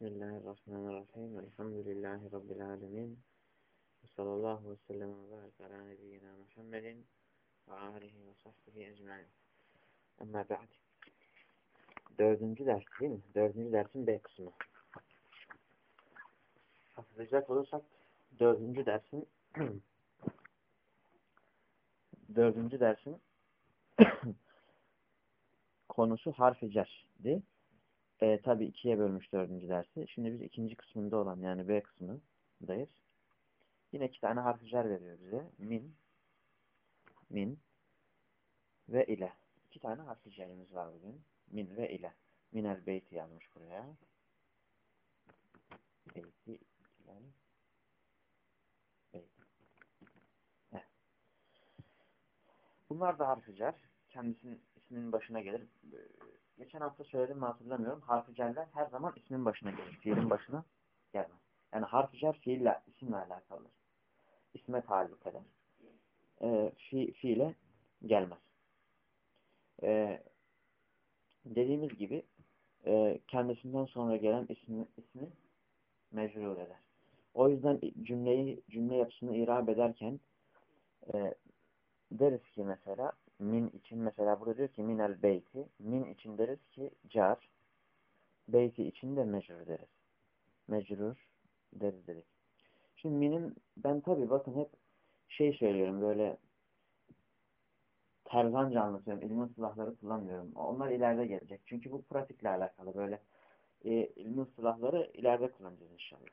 Bismillahirrahmanirrahim. Elhamdülillahi Rabbil alemin. Ve sallallahu ve sellem ve barik ala nebiyyina Muhammedin ve alihi ve sahbihi ecmain. Ama ba'd. Dördüncü ders değil mi? Dördüncü dersin B kısmı. Hatırlayacak olursak dördüncü dersin dördüncü dersin konusu harf-i cerdi. E, tabi ikiye bölmüş dördüncü dersi. Şimdi biz ikinci kısmında olan yani B kısmındayız. Yine iki tane harf cer veriyor bize. Min, min ve ile. İki tane harf cerimiz var bugün. Min ve ile. Minel beyti yazmış buraya. Beyti yani beyti. Evet. Bunlar da harf cer. Kendisinin isminin başına gelir geçen hafta söyledim mi hatırlamıyorum. Cerler her zaman ismin başına gelir. Fiilin başına gelmez. Yani harf-ı cer fiille, isimle alakalıdır. İsme taalluk eder. E, fi, fiile gelmez. E, dediğimiz gibi e, kendisinden sonra gelen ismi, ismi mecrur eder. O yüzden cümleyi cümle yapısını irab ederken e, deriz ki mesela min için mesela burada diyor ki minel beyti. Min için deriz ki car. Beyti için de mecrur deriz. Mecrur deriz dedik. Şimdi minim ben tabi bakın hep şey söylüyorum böyle terzanca anlatıyorum. İlmi silahları kullanmıyorum. Onlar ileride gelecek. Çünkü bu pratikle alakalı böyle e, ilmi silahları ileride kullanacağız inşallah.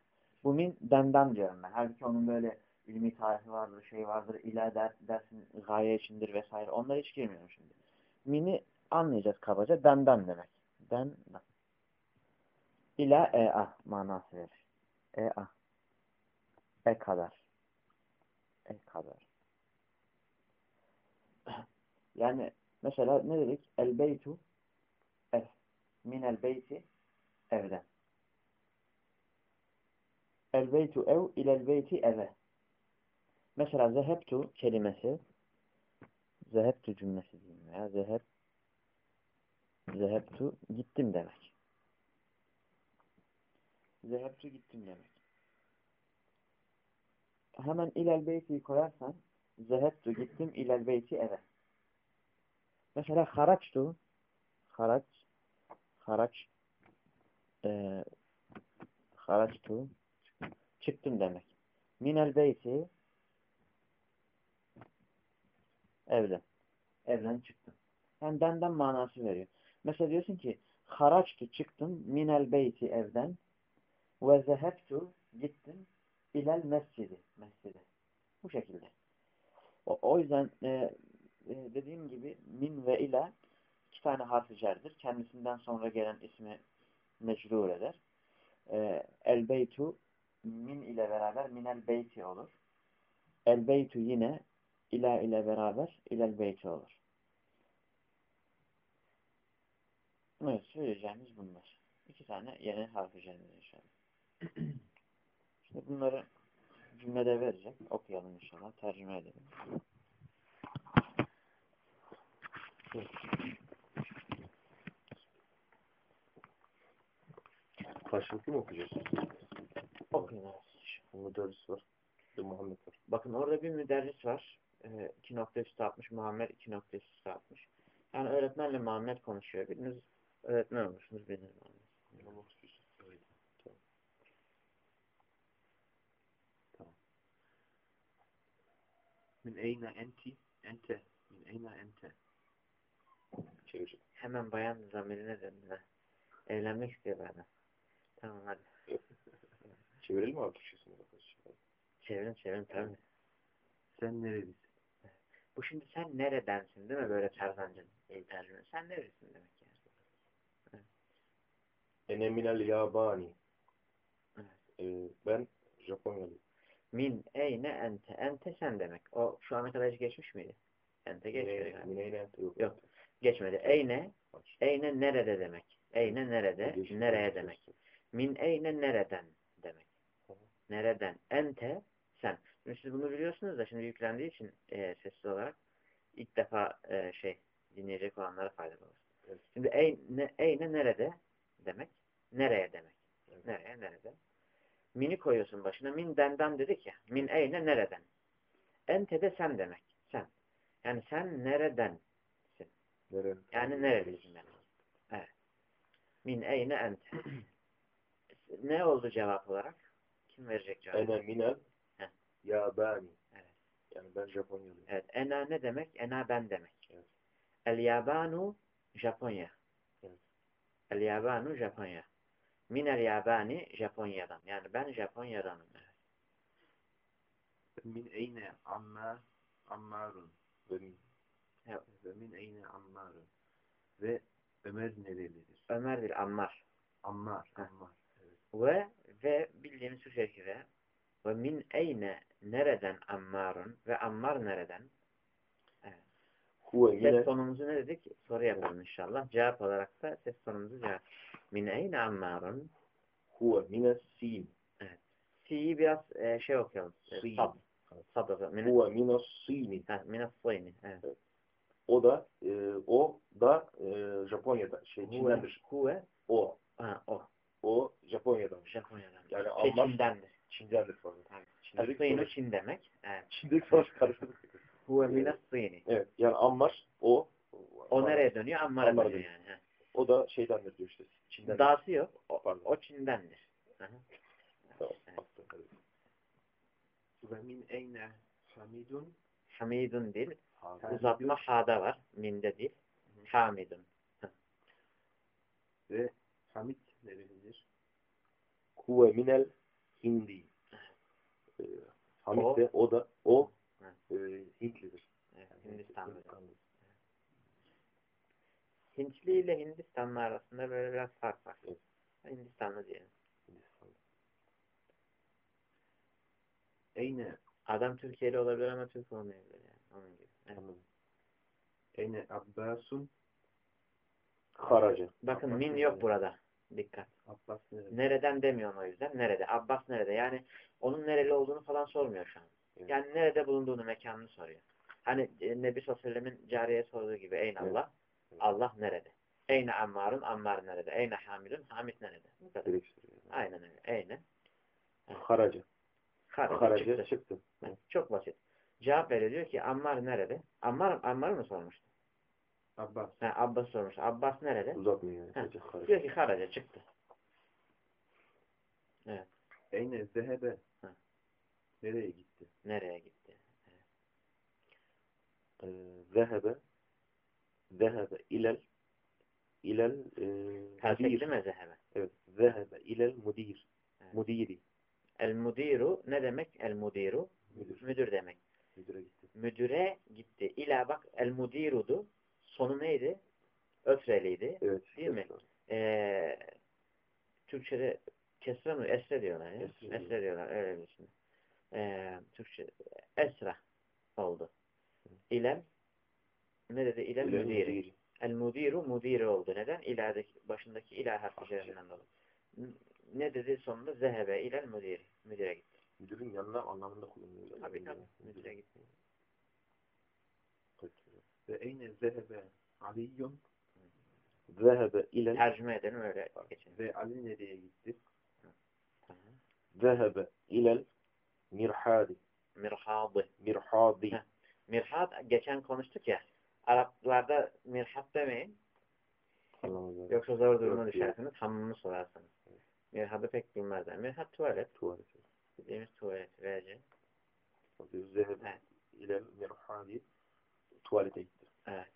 Bu min benden diyorum ben. Halbuki onun böyle ilmi tarihi vardır, şey vardır, ila der, dersin gaye içindir vesaire. Onlara hiç girmiyorum şimdi. Mini anlayacağız kabaca. Benden demek. Ben. İla e a manası verir. E a. E kadar. E kadar. Yani mesela ne dedik? El beytu ev. Min el beyti evden. El beytu ev ilel beyti eve. Mesela zehebtu kelimesi zehebtu cümlesi diyeyim veya zeheb zehebtu gittim demek. Zehebtu gittim demek. Hemen ilel beyti koyarsan zehebtu gittim ilel beyti eve. Mesela haraçtu haraç haraç e, haraçtu çıktım demek. Minel beyti Evden. Evden çıktım. Yani benden manası veriyor. Mesela diyorsun ki haraçtu çıktım minel beyti evden ve zehebtu gittim ilel mescidi. Mescidi. Bu şekilde. O, o yüzden e, e, dediğim gibi min ve ile iki tane harfi cerdir. Kendisinden sonra gelen ismi mecrur eder. E, el beytu min ile beraber minel beyti olur. El beytu yine ila ile beraber ilel beyti olur. Evet söyleyeceğimiz bunlar. İki tane yeni harf üzerinde inşallah. Şimdi bunları cümlede verecek. Okuyalım inşallah. Tercüme edelim. Karşılıklı mı okuyacağız? Okuyun evet. Müderris var. Muhammed var. Bakın orada bir müderris var. 2 nokta üstü atmış. Muhammed 2 nokta üstü atmış. Yani öğretmenle Muhammed konuşuyor. Biriniz öğretmen olmuşsunuz, biriniz Muhammed. Tamam. Tamam. Min eyne enti? Ente. Min eyne ente? Çevir. Hemen bayan zamirine döndü. Evlenmek istiyor bana. Tamam hadi. Çevirelim mi abi Türkçesini? Çevirin çevirin tabii. Sen nerelisin? Bu şimdi sen neredensin değil mi? Böyle terzancın tercüme. Sen neresin demek yani. Evet. Ene minel yabani. Evet. Ee, ben Japonyalıyım. Min eyne ente. Ente sen demek. O şu ana kadar hiç geçmiş miydi? Ente geçmedi galiba. Min eyne ente yok. Yok. Geçmedi. Eyne eyne nerede demek. Eyne nerede? Geçmiş nereye demek. Min eyne nereden demek. Nereden? Ente sen. Şimdi siz bunu biliyorsunuz da şimdi yüklendiği için e, sessiz olarak ilk defa e, şey dinleyecek olanlara faydalı olur. Evet. Şimdi eyne, eyne nerede demek? Nereye demek? Evet. Nereye? koyuyorsun başına. Min denden dedik ya. Min eyne nereden? Ente de sen demek. Sen. Yani sen nereden? Neren? Yani nerelisin demek. Evet. Min eyne ente. ne oldu cevap olarak? Kim verecek cevabı? Ene minel. Yabani. Evet. Yani ben Japonyalıyım. Evet. Ena ne demek? Ena ben demek. Evet. El Yabanu Japonya. Evet. El Yabanu Japonya. Min el Yabani Japonya'dan. Yani ben Japonya'danım. Evet. Min eyne amma ammarun. Ve min. Evet. Ve min eyne ammarun. Ve Ömer nerelidir? Ömer değil Ammar. Ammar. Ammar. Evet. Ve ve bildiğimiz şu şekilde ve min eyne nereden Ammarun ve Ammar nereden? Evet. Huve Ses mine tonumuzu ne dedik? Soru yapalım inşallah. Cevap olarak da ses tonumuzu cevap. Min eyne Ammarun? huve mine sin. Si'yi biraz e, şey okuyalım. E, Sin. Sad. Evet. Sad Huve mine sini. ha, min as-sini. Evet. O da e, o da e, Japonya'da şey Çin'dendir. huve, O. ha, o. O Japonya'dan. Japonya'dan. Yani Şey, Çin'dendir. Çin'dendir pardon. Tabii. Çin'delik As-sinu sonuç. Çin demek. Evet. Çin'deki sonuç karıştırdık. Huve min as-sini. Evet. Yani Ammar o. O nereye dönüyor? Ammar'a Ammar'a dönüyor yani. ha. O da şeydendir diyor işte. Çin'den. Dağısı yok. O, Pardon. o Çin'dendir. Hı hı. Tamam. Evet. evet. Ve min eyne hamidun Hamidun değil. Hamidun Uzatma ha'da var. Minde değil. Hamidun. ve hamid nerelidir? Huve minel hindi. Ee, Hamid O- de o da o e, Hintlidir. Evet, Hindistan'da. Hindistan'da. Hintli ile Hindistanlı arasında böyle biraz fark var. Evet. Hindistanlı diyelim. Hindistan'da. Eyne, Adam Türkiye'li olabilir ama Türk olmayabilir yani. Onun gibi. Evet. Anladım. eyne Abbasun, Karaca. Bakın Abbas min yok burada. Dikkat. Abbas nerede? Nereden demiyorum o yüzden. Nerede? Abbas nerede? Yani onun nereli olduğunu falan sormuyor şu an. Evet. Yani nerede bulunduğunu, mekanını soruyor. Hani e, Nebi Sallallahu cariye sorduğu gibi Evet. Allah? Evet. Allah nerede? Eyne Ammarun? Ammar nerede? Eyne Hamidun? Hamid nerede? Bu kadar. Aynen öyle. Eyne. Karaca. Karaca Karaca çıktı. çıktı. Evet, Çok basit. Cevap veriyor diyor ki Ammar nerede? Ammar, Ammar'ı mı sormuştu? Abbas. Ha, Abbas sormuş. Abbas nerede? Uzatmıyor yani. Ha. Diyor ki Karaca çıktı. Eyne zehebe. Ha. Nereye gitti? Nereye gitti? Ee, Zehebe Zehebe ilel ilel e, Perfekli mudir. mi zehebe? Evet. Zehebe ilel mudir. Evet. Mudiri. El mudiru ne demek? El mudiru Müdür. müdür demek. Müdüre gitti. Müdüre gitti. İla bak el mudirudu. Sonu neydi? Ötreliydi. Evet. Değil mi? Ee, Türkçe'de kesre mi? Esre diyorlar ya. Esre Esre, diyorlar. Öyle bir şey. Ee, Türkçe esra oldu. İlel ne dedi? İlel müdiri. El mudiru mudiri oldu. Neden? İla'daki başındaki ilah harfi üzerinden dolayı. Ne dedi sonunda? Zehebe ilel müdiri. Müdire gitti. Müdürün yanına anlamında kullanılıyor. Tabii tabii. Müdire gitti. Ve eyne zehebe Aliyyun Zehebe ilel Tercüme edelim öyle geçelim. ve Ali nereye gitti? Tamam. Zehebe ilel mirhadi. Mirhadı. Mirhadi. Heh. Mirhat geçen konuştuk ya. Araplarda mirhat demeyin. Anlamadım. Yoksa zor duruma düşersiniz. Hamımı sorarsınız. Mirhadı pek bilmezler. Mirhat tuvalet. Tuvalet. Dediğimiz tuvalet. Verici. Zehebe Evet. ilel mirhadi. Tuvalete gitti. Evet.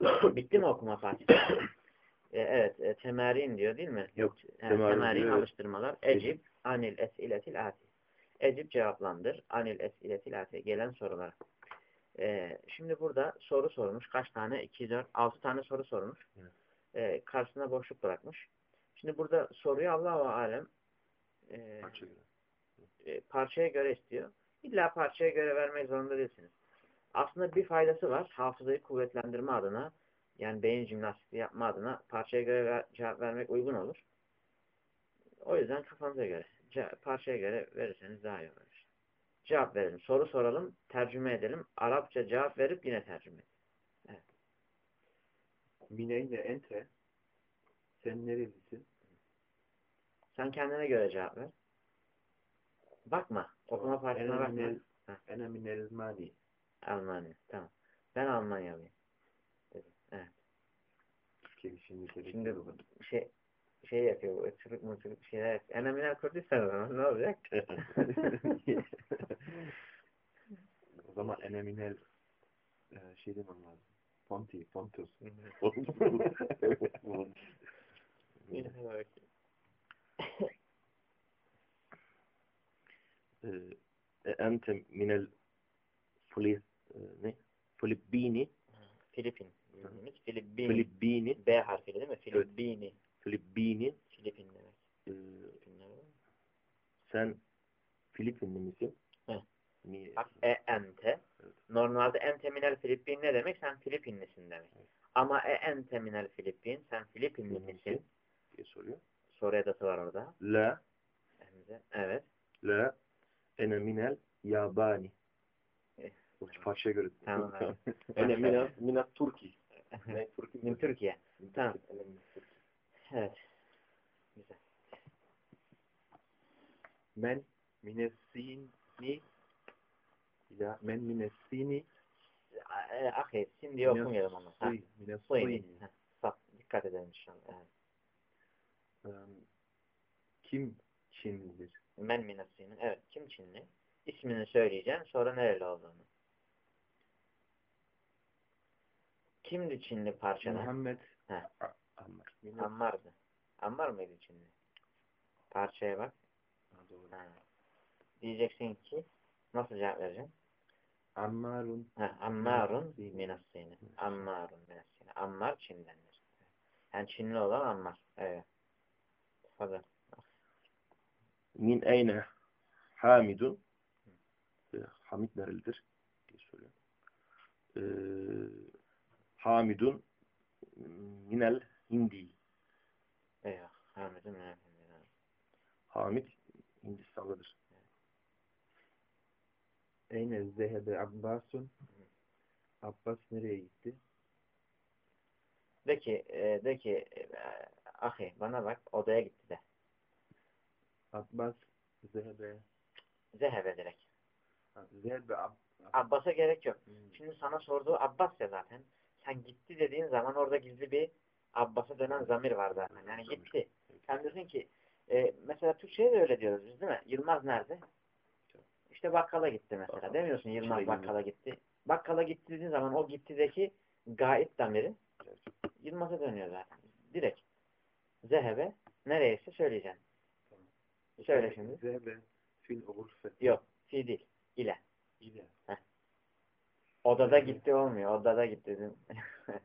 Bitti mi okuma Fatih? E, evet. E, temerin diyor değil mi? Yok. Evet, temerin temerin diyor, evet. alıştırmalar. Ecib anil esiletil ati. Ecib cevaplandır. Anil esiletil ati. Gelen sorular. E, şimdi burada soru sormuş. Kaç tane? 2, 4, 6 tane soru sormuş. Evet. E, karşısına boşluk bırakmış. Şimdi burada soruyu Allah-u Alem e, Parça göre. e, parçaya göre istiyor. İlla parçaya göre vermek zorunda değilsiniz. Aslında bir faydası var. Hafızayı kuvvetlendirme adına yani beyin jimnastiği yapma adına parçaya göre ver- cevap vermek uygun olur. O yüzden kafanıza göre, parçaya göre verirseniz daha iyi olur. Cevap verelim. Soru soralım, tercüme edelim. Arapça cevap verip yine tercüme edelim. Mineyne ente sen nerelisin? Sen kendine göre cevap ver. Bakma. Okuma parçasına bakma. ene minel mali. Almanya. Tamam. Ben Almanyalıyım. Dedi. Evet. Gelişini Şimdi bu şey şey yapıyor. mu çocuk şeyler yapıyor. Eneminer Kürdistan o zaman ne olacak? o zaman ene minel e, şey demem lazım. Ponti, Pontus. e, ente minel Filip ne? Filippini Filipin. Filipin. Filippini B harfiyle değil mi? Filipini. Filippini Filipin demek. e, Filipinler var. sen Filipinli misin? Niye? Bak e ente. Evet. Normalde ente minel Filipin ne demek? Sen Filipinlisin demek. Ama e ente minel Filipin sen Filipinli Filipinli misin? diye soruyor. Soru edatı var orada. La Hemze. Evet. la ene minel yabani. Farsça göre. Tamam, evet. ene minel minel Turki. Min Türkiye. Tamam. Evet. Güzel. Men minessini ila men minessini E, Ahi, şimdi okumayalım onu. Minessini. Dikkat edelim inşallah. Evet. Em, Kim Çinlidir? Men minasinin. Evet. Kim Çinli? İsmini söyleyeceğim. Sonra nereli olduğunu. Kimdi Çinli parçada? Muhammed He. A- Ammar. Ammar'dı. Ammar mıydı Çinli? Parçaya bak. Ha, doğru. Ha. Diyeceksin ki nasıl cevap vereceksin? Ammarun Ha, Ammarun minasini. Ammarun minasini. Ammar Çin'dendir. Yani Çinli olan Ammar. Evet. Fazla. Min eyne Hamidun Hamid nerelidir diye soruyor. E, Hamidun minel Hindi. Eyvah. Hamidun minasini. Hamid Hindistan'dadır. Eyne zehebe Abbasun Abbas nereye gitti? De ki, e, de ki, e, ahi bana bak odaya gitti de. Abbas zehebe Zehebe direkt. ha, zehebe Ab Abbas'a gerek yok. Hmm. Şimdi sana sorduğu Abbas ya zaten. Sen gitti dediğin zaman orada gizli bir Abbas'a dönen zamir var zaten. Yani Zamir. gitti. Sen diyorsun ki e, mesela Türkçe'ye de öyle diyoruz biz değil mi? Yılmaz nerede? İşte bakkala gitti mesela. Bakkala. Demiyorsun Yılmaz İçeri bakkala gitti. Bakkala gitti dediğin zaman o gittideki gayet damiri Evet. Yılmaz'a dönüyor zaten. Direkt. Zehebe nereyse söyleyeceksin. Söyle şimdi. Zehebe fil gurfet Yok. Fi değil. İle. ile. Odada gitti olmuyor. Odada gitti dedim.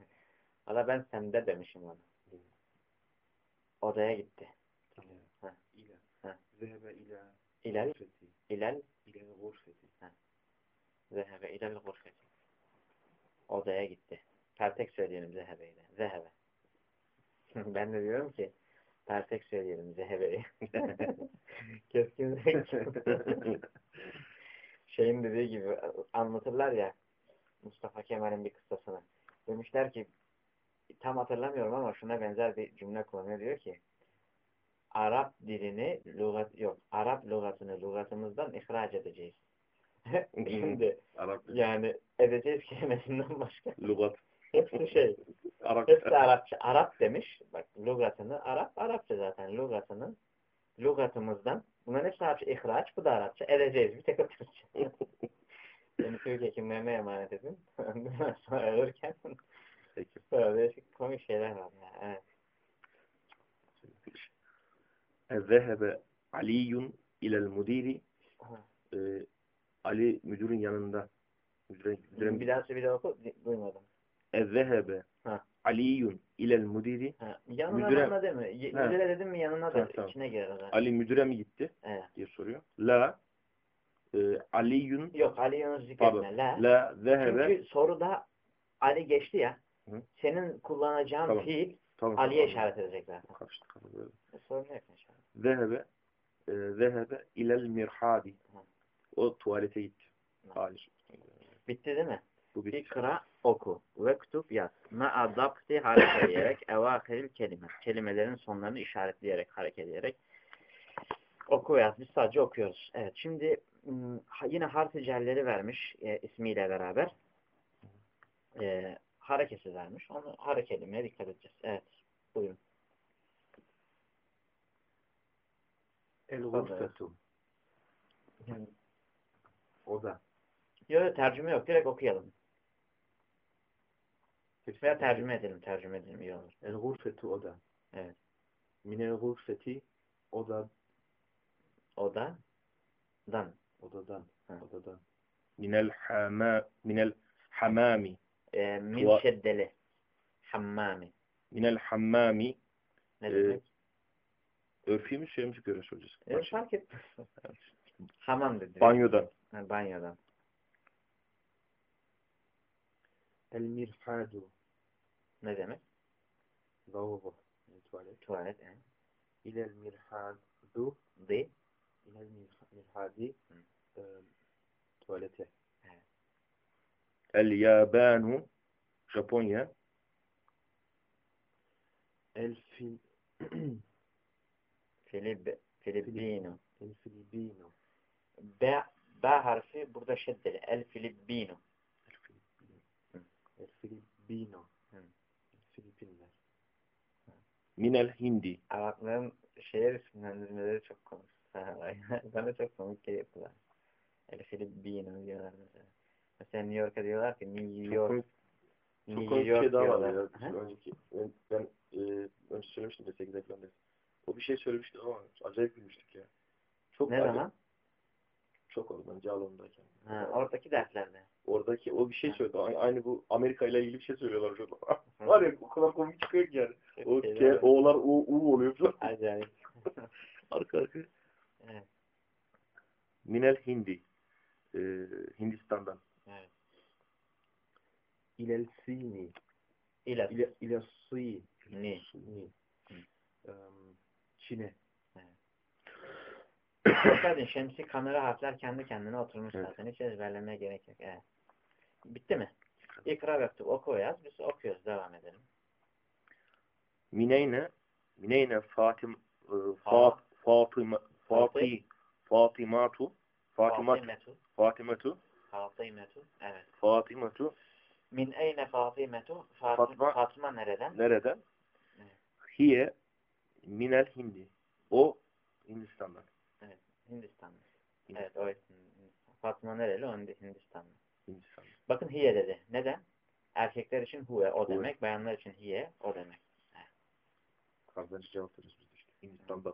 Valla ben sende demişim onu. Odaya gitti. Ile. Ha. ile. Ha. Zehebe ile gurfeti. ilel, ile gurfeti. zehebe, ilel gurfeti. Odaya gitti. Pertek söyleyelim zehebeyle. Zehebe. ben de diyorum ki pertek söyleyelim zehebeyi. Keskin. Şeyin dediği gibi anlatırlar ya Mustafa Kemal'in bir kıssasını. Demişler ki tam hatırlamıyorum ama şuna benzer bir cümle kullanıyor. Diyor ki Arap dilini lügat yok. Arap lügatını lügatımızdan ihraç edeceğiz. Şimdi Arap yani edeceğiz kelimesinden başka. Lugat. Hepsi şey. Arap. Hepsi Arapça. Arap demiş. Bak lügatını Arap Arapça zaten lügatını lügatımızdan bunların hepsi Arapça ihraç bu da Arapça edeceğiz bir tek Türkçe. Beni Türk hekimlerine emanet edin. Ondan sonra ölürken Peki. böyle komik şeyler var ya. Evet. Zehebe Aliyun ilel mudiri Aha. e, Ali müdürün yanında müdüre, müdüre Bir daha bir daha oku. Duymadım. Zehebe Ha. Aliyun ilel mudiri Ha. Yanına Müdüre-? Y- Ha. Müdüre dedim mi yanına da Tamam, içine girer. Ali müdüre mi gitti Evet. diye soruyor. La e, Aliyun Yok Ali Yunus pardon. zikretme. La. La zehebe Çünkü soruda Ali geçti ya. Hı. Senin kullanacağın Tamam. fiil tamam, Ali'ye tamam. işaret edecek zaten. Karıştı kafa böyle. E, Sorun yok inşallah. Zehebe e, zehebe ilel mirhabi Hı. o tuvalete gitti. Hı. Hayır. Bitti değil mi? Bu bitti. İkra oku. Vektub yaz. Ma dabti hareket ederek evahiril kelime. Kelimelerin sonlarını işaretleyerek, hareket ederek. Oku yaz. Biz sadece okuyoruz. Evet. Şimdi yine harf-i celleri vermiş e, ismiyle beraber. E, harekesi vermiş. Onu harekelimeye dikkat edeceğiz. Evet. Buyurun. El-Gurfetu. Oda. Yok tercüme yok. Direkt okuyalım. Veya tercüme edelim. Tercüme edelim. iyi olur. El-Gurfetu oda. Evet. Minel gurfeti oda Oda. Dan. Odadan. Ha. Odadan. Minel hama minel hamami E, min Tuva- şeddeli. Hammami. minel hammami Ne Ee, demek? örfi mi şey mi söyleyeceğiz? E, fark et. Hamam dedi. Banyodan. Ha, banyodan. El-Mirhadu. Ne demek? Lavabo. Tuvalet. Tuvalet. E. İlel mirhadu. Di. İlel mirha- mirhadi. Hı. e, tuvalete. El yabanu Japonya El fil Filip, Filipino. El filibino. B, B harfi burada şeddeli. El Filipino. El filibino. El filibino. Hı. Filipinler. minel hindi Arapların şehir isimlendirmeleri çok komik. Bana çok komik geliyor kulağa. El Filipino diyorlar mesela. Mesela New York'a diyorlar ki New York. çok New komik bir York şey daha diyorlar. var ya. Hı? Önceki, ben, ben e, önce söylemiştim de 8'de falan. O bir şey söylemişti ama acayip gülmüştük ya. Çok Ne acayip- zaman? Çok oldu ben Cağaloğlu'ndayken. Ha, oradaki derslerde. Oradaki o bir şey söyledi. A- Aynı bu Amerika ile ilgili bir şey söylüyorlar şurada. Var ya o kadar komik çıkıyor ki yani. O Şeyler K, var. O'lar U, U oluyor falan. Acayip. Arka arka. Evet. Minel Hindi. Ee, Hindistan'dan. evet. İlel sini. İle. İle, ile si. Ni. Ni. Çin'e. Edin şemsi kamera harfler kendi kendine oturmuş Evet. zaten. Hiç ezberlemeye gerek yok. Evet. Bitti mi? İkra yaptık. Oku yaz. Biz okuyoruz. Devam edelim. Mineyne Mineyne Fatim e, Fa- Fa, Fatıma Fatih Fatimatu Fatimat Fatimetu. Fatimetu. Evet. Fatimetu Min eyne Fatimetu? Fatma, Fatma nereden? nereden? Evet. Hiye Minel Hindi. O Hindistan'dan. Hindistan'da. Evet. O Hindistan. Fatma nereli? O Hindi- Hindistan'da. Hindistan'dan. Bakın hiye dedi. Neden? Erkekler için huve o Huve. demek. Bayanlar için hiye o demek. Kazanç cevap veriyoruz biz işte. Hindistan'da. Da.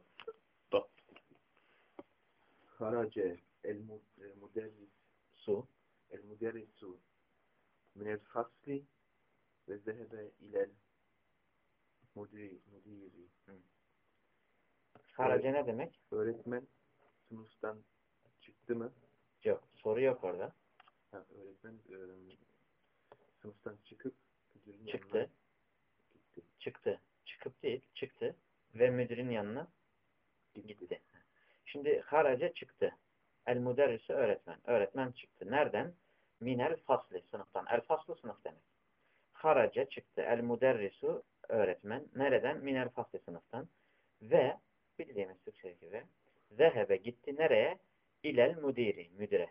Harace. El mu- e, muderris. Su. El muderrisu. Minel fasli. Ve zehebe ilel mudiri. Harace ne demek? Öğretmen sınıftan çıktı mı? Yok. Soru yok orada. Ha, öğretmen e, sınıftan çıkıp Çıktı. gitti. Çıktı. Çıkıp değil. Çıktı. Ve müdürün yanına gitti. Şimdi harace çıktı. El müderrisi öğretmen. Öğretmen çıktı. Nereden? Minel fasli sınıftan. El faslı sınıf demek. Harace çıktı. El müderrisu öğretmen. Nereden? Minel fasli sınıftan. Ve bildiğimiz Türkçe gibi zehebe gitti. Nereye? İlel müdiri. Müdüre.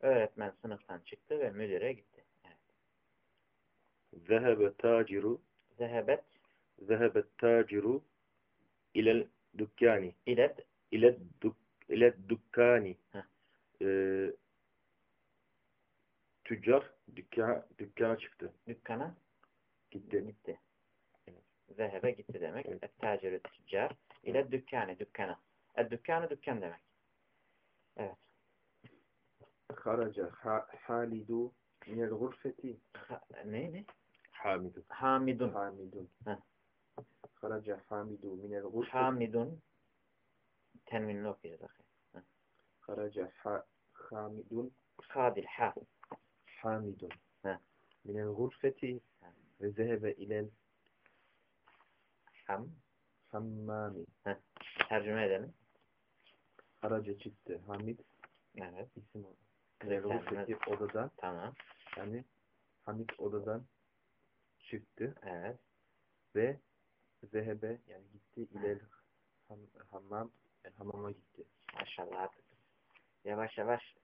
Öğretmen sınıftan çıktı ve müdüre gitti. Evet. Zehebe taciru Zehebet Zehebe taciru ilel dükkani. ile İle duk ile dükkani. Heh. Ee, tüccar dükkana, dükkana çıktı. dükkana Gitti. gitti. Zehebe gitti demek. Evet. Et-tacirü tüccar ile dükkane, dükkana. El dükkanı dükkan demek. Evet. Haraca ha, halidu minel gurfeti. Ha, neydi? Hamidu. Hamidun. Hamidun. Heh. Haraca hamidu minel gurfeti. Hamidun. Tenvinli okuyacağız. akı. Haraca ha, hamidun. Hadil ha. Hamidun. Heh. Minel gurfeti. Heh. Ve zehebe ilel Ham. hammami. Tercüme edelim. Haraca çıktı. Hamid Evet. isim o. Minel Tercüme- gurfeti odadan. Tamam. Yani Hamid odadan çıktı Evet. ve zehebe yani gitti ilel ham, hammam Hamama gitti. Maşallah artık. Yavaş yavaş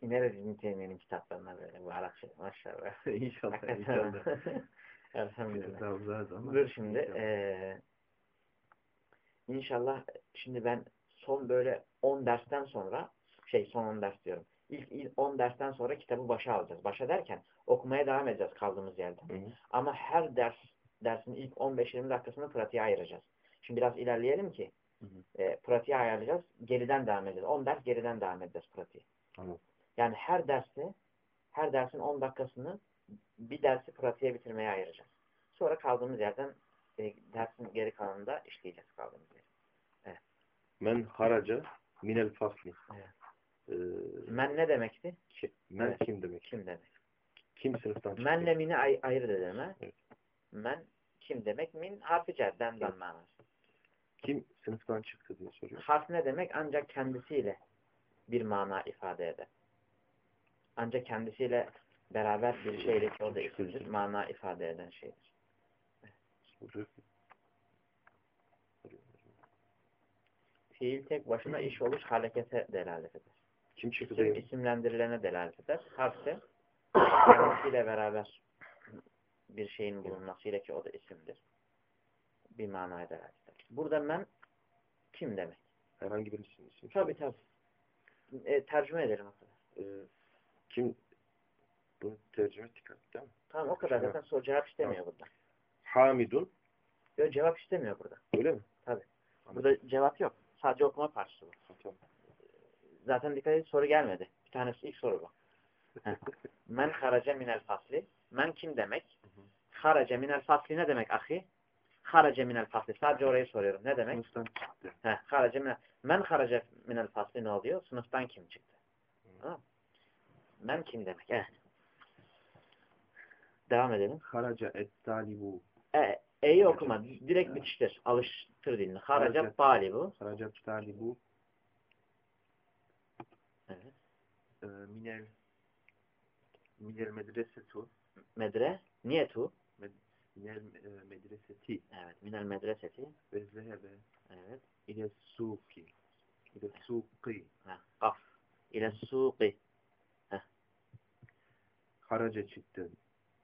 ineriz İbn Teymiye'nin kitaplarına böyle bu Arapça. Maşallah. inşallah inşallah. Elhamdülillah. Dur şimdi. inşallah. eee inşallah şimdi ben son böyle 10 dersten sonra şey son 10 ders diyorum. İlk, ilk 10 dersten sonra kitabı başa alacağız. Başa derken okumaya devam edeceğiz kaldığımız yerden. Hı hı. Ama her ders dersin ilk 15-20 dakikasını pratiğe ayıracağız. Şimdi biraz ilerleyelim ki Hı hı. e, pratiğe ayarlayacağız. Geriden devam edeceğiz. 10 ders geriden devam edeceğiz pratiğe. Anladım. Yani her dersi her dersin 10 dakikasını bir dersi pratiğe bitirmeye ayıracağız. Sonra kaldığımız yerden e, dersin geri kalanında işleyeceğiz kaldığımız yer. Men haraca minel fasli. Evet. Ee, Men ne demekti? ki- men Evet. kim demek? Kim demek? Kim sınıftan çıktı? Menle mini ay ayrı da deme. Evet. Men kim demek? Min harfi cerden Evet. manası. Kim sınıftan çıktı diye soruyor. Harf ne demek? Ancak kendisiyle bir mana ifade eder. Ancak kendisiyle beraber bir şeyle ki o da isimdir. Mana ifade eden şeydir. Fiil tek başına iş oluş harekete delalet eder. Kim çıktı İsim isimlendirilene delalet eder. Harf de kendisiyle beraber bir şeyin bulunmasıyla ki o da isimdir. Bir manaya delalet eder. Burada men kim demek? Herhangi bir isim. isim Tabii tabii. E, tercüme edelim o kadar. Ee, kim bunu tercüme ettik değil mi? Tamam o kadar. Zaten soru cevap istemiyor burada. Hamidun Yok cevap istemiyor burada. öyle mi? Burada cevap yok. Sadece okuma parçası bu. Tamam. Zaten dikkat edin soru gelmedi. Bir tanesi ilk soru bu. Men haraca minel fasli. Men kim demek? Haraca minel fasli ne demek ahi? Haraca minel fasli. Sadece orayı soruyorum. Ne demek? Sınıftan çıktı. Heh, haraca minel. Men haraca minel fasli ne oluyor? Sınıftan kim çıktı? Tamam. Men kim demek? Evet. Devam edelim. Haraca et talibu. E, E'yi okuma. Direkt bitiştir. Alıştır dilini. Haraca. talibu. Haraca talibu Evet. e, minel minel medresetu Medre. Niyetu. Minel e, medreseti Evet. Minel medreseti. ve zehebe Evet. ile suki ile suki Ha, Kaf. İle suqi. haraca çıktı.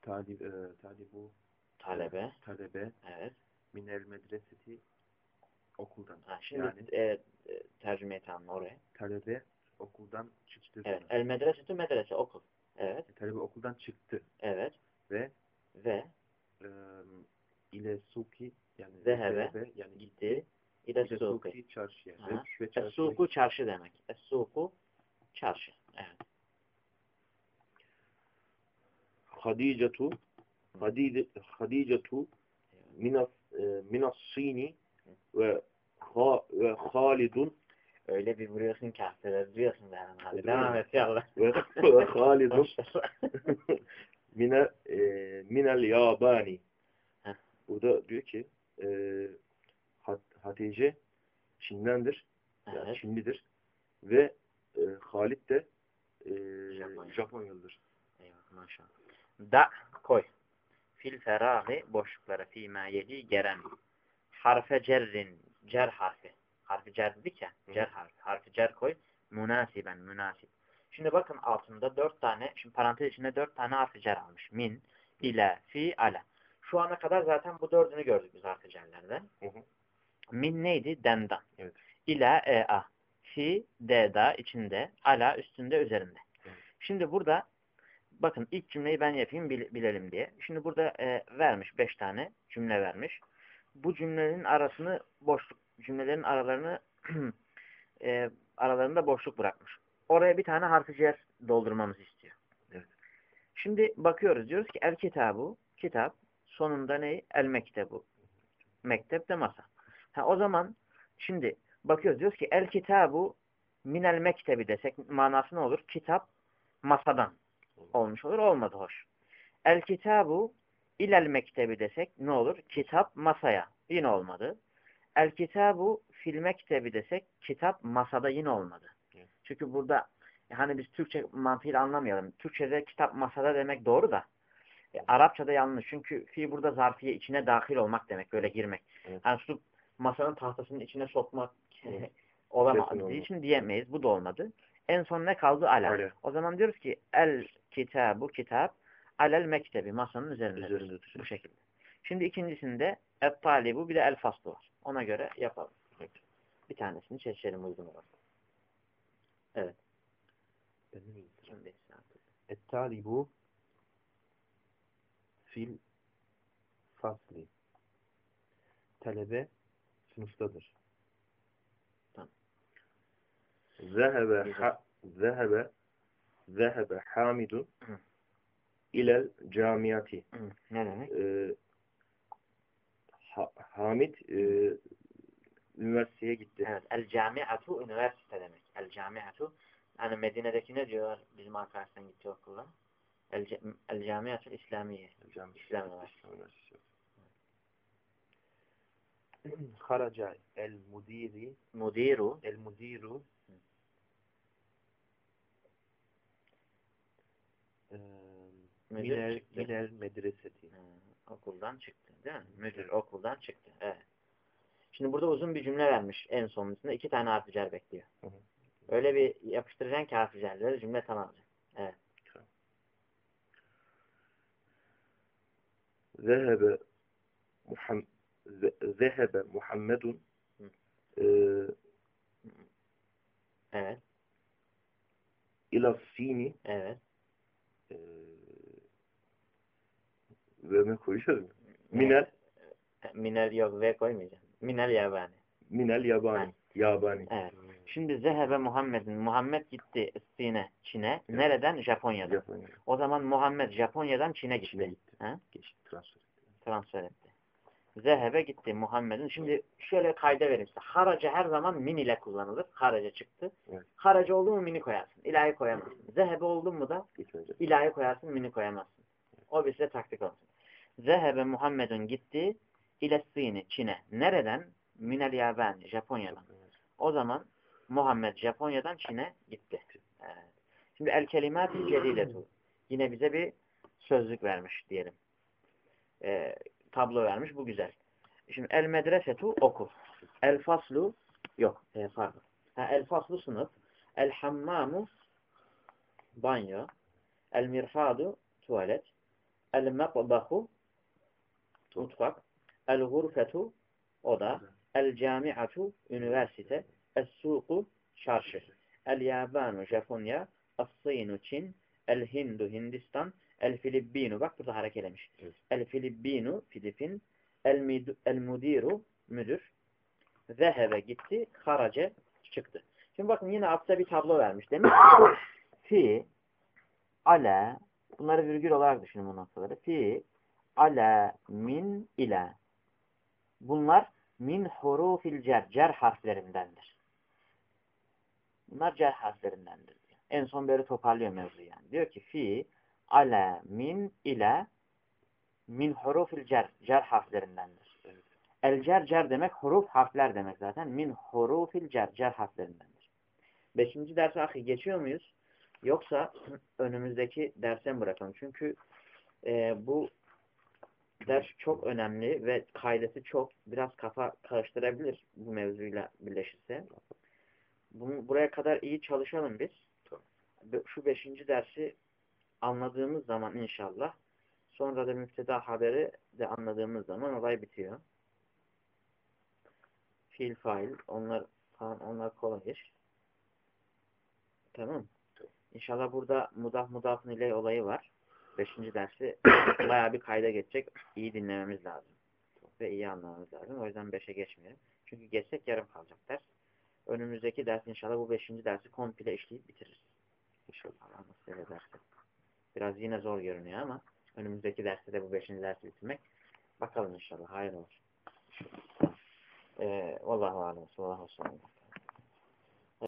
Talib, e, talibu Talebe. talebe Evet. minel medreseti okuldan. Ha, şimdi Yani e, e, tercüme et oraya. talebe okuldan çıktı. Evet. El medresetü medrese okul. Evet. E, talebe okuldan çıktı Evet. ve Ve e, ile suki yani Zehebe, zehebe yani gitti. İle suki çarşıya. Ve, çarşıya Es-suku çarşı demek. Es-suku çarşı. Evet. Hadicetu Hadicetu minas minas Sini ve ha, ve Halidun Öyle bir vuruyorsun ki harfleri duyuyorsun be hemen abi. Değil Devam et yallah. ve Halidun mine e, minel yabani. Heh. Burada diyor ki e, Hat- Hatice Çin'dendir. Yani Evet. Çinlidir. Ve e, Halid de e, Japonya. Japonyalıdır. Eyvallah maşallah. Da koy. Fil ferâhi boşluklara fîmâ yedi geren. Harfe cerrin. Cer harfi. Harfi cer dedik ya. Cer harfi. Harfi cer koy. Münasiben. Münasip. Şimdi bakın altında dört tane. Şimdi parantez içinde dört tane harfi cer almış. Min, ile, fi, ale. Şu ana kadar zaten bu dördünü gördük biz harfi cerlerden. Hı hı. Min neydi? Dendan. Evet. İla, e, a. Fi, de, da, içinde. Ala, üstünde, üzerinde. Evet. Şimdi burada bakın ilk cümleyi ben yapayım bil- bilelim diye. Şimdi burada e, vermiş beş tane cümle vermiş. Bu cümlenin arasını boşluk, cümlelerin aralarını e, aralarında boşluk bırakmış. Oraya bir tane harfi cer doldurmamızı istiyor. Evet. Şimdi bakıyoruz diyoruz ki el kitabu, kitap, sonunda ne? El mektebu. Mektep de masa. Ha, o zaman şimdi bakıyoruz diyoruz ki el kitabu minel mektebi desek manası ne olur? Kitap masadan olmuş olur. Olmadı hoş. El kitabu ilel mektebi desek ne olur? Kitap masaya. Yine olmadı. El kitabu fil mektebi desek kitap masada yine olmadı. Evet. Çünkü burada e, hani biz Türkçe mantığıyla anlamayalım. Türkçe'de kitap masada demek doğru da e, Arapçada yanlış. Çünkü fi burada zarfiye içine dahil olmak demek. Böyle girmek. Evet. Yani tutup masanın tahtasının içine sokmak Evet. Olamadığı için diyemeyiz. Bu da olmadı. En son ne kaldı? Ala. Ala. O zaman diyoruz ki el kitabu kitap alel mektebi masanın üzerinde. Üzerindedir. Bu şekilde. Şimdi ikincisinde et talibu bir de el faslı var. Ona göre yapalım. Bir tanesini seçelim uygun olarak. Evet. Ömür yitiren beş artık. Et-talibu fil fasli. Talebe sınıftadır. Tamam. Zehebe ha, zehebe zehebe Hamidun ilel camiyati. Ne demek? Ee, ha, Hamid e, üniversiteye gitti. Evet. El camiatu üniversite demek. El camiatu hani Medine'deki ne diyorlar bizim arkadaştan gitti okula? El, el camiatu İslamiye. Cam- İslam Üniversitesi. Haraca el mudiri Mudiru el mudiru eee, müdür minel, minel medreseti. Hı, okuldan çıktı değil mi? Müdür okuldan çıktı. Evet. Şimdi burada uzun bir cümle vermiş en sonunda. iki tane harfi cer bekliyor. Hı hı. Öyle bir yapıştıracaksın ki harfi cerleri cümle tamamlayacak. Evet. Zehebe Muham Ze- Zehebe Muhammedun eee Evet. ila Sini Evet. eee ve koyuyoruz? Minel Minel yok ve koymayacağım. Minel yabani. Minel Yabani. Evet. Yabani. Evet. Şimdi zehebe Muhammed'in. Muhammed gitti Sine, Çin'e. Nereden? Japonya'dan. Japonya. O zaman Muhammed Japonya'dan Çin'e gitti. Çin'e gitti. Ha? Geçti transfer. Transfer etti. Zehebe gitti Muhammed'in. Şimdi şöyle kayda vereyim size. Haraca her zaman min ile kullanılır. Haraca çıktı. Evet. Haraca oldu mu mini koyarsın. İlahi koyamazsın. Zehebe oldu mu da ilahi koyarsın mini koyamazsın. O bir size taktik olsun. Zehebe Muhammed'in gitti ile Sini, Çin'e. Nereden? Minel Yabani, Japonya'dan. O zaman Muhammed Japonya'dan Çin'e gitti. Evet. Şimdi el kelimat-ı cedidetu. Yine bize bir sözlük vermiş diyelim. Ee, tablo vermiş. Bu güzel. Şimdi el medresetu okul. El faslu yok. E, pardon. Ha, el faslu sınıf. El hammamu banyo. El mirfadu tuvalet. El mekbahu mutfak. El gurfetu oda. El camiatu üniversite. Es suku çarşı. El yabanu Japonya. Es sinu Çin. El hindu Hindistan. El filippinu bak burada harekelemiş. Evet. El filippinu Filipin. El, mid- el mudiru müdür. Zehebe gitti. Harace çıktı. Şimdi bakın yine altta bir tablo vermiş. Demek ki fi, ale, bunları virgül olarak düşünün bu noktaları. Fi, ale, min, ile. Bunlar min hurufil cer, cer harflerindendir. Bunlar cer harflerindendir. En son böyle toparlıyor mevzu yani. Diyor ki fi, ale, min, ile min hurufil cer, cer harflerindendir. El cer cer demek huruf harfler demek zaten. Min hurufil cer cer harflerindendir. Beşinci derse ahi geçiyor muyuz? Yoksa önümüzdeki derse mi bırakalım? Çünkü e, bu ders çok önemli ve kaydesi çok biraz kafa karıştırabilir bu mevzuyla birleşirse. Bunu, buraya kadar iyi çalışalım biz. Şu beşinci dersi anladığımız zaman inşallah sonra da müfteda haberi de anladığımız zaman olay bitiyor. Fiil, fail, onlar falan onlar kolay iş. Tamam. İnşallah burada mudaf mudafın ile olayı var. Beşinci dersi bayağı bir kayda geçecek. İyi dinlememiz lazım. Ve iyi anlamamız lazım. O yüzden beşe geçmeyelim. Çünkü geçsek yarım kalacak ders. Önümüzdeki ders inşallah bu beşinci dersi komple işleyip bitiririz. İnşallah Allah nasip ederse. Biraz yine zor görünüyor ama önümüzdeki derste de bu beşinci dersi bitirmek. Bakalım inşallah. Hayır olur. Ee, Vallahu alem. Sallallahu aleyhi ve sellem.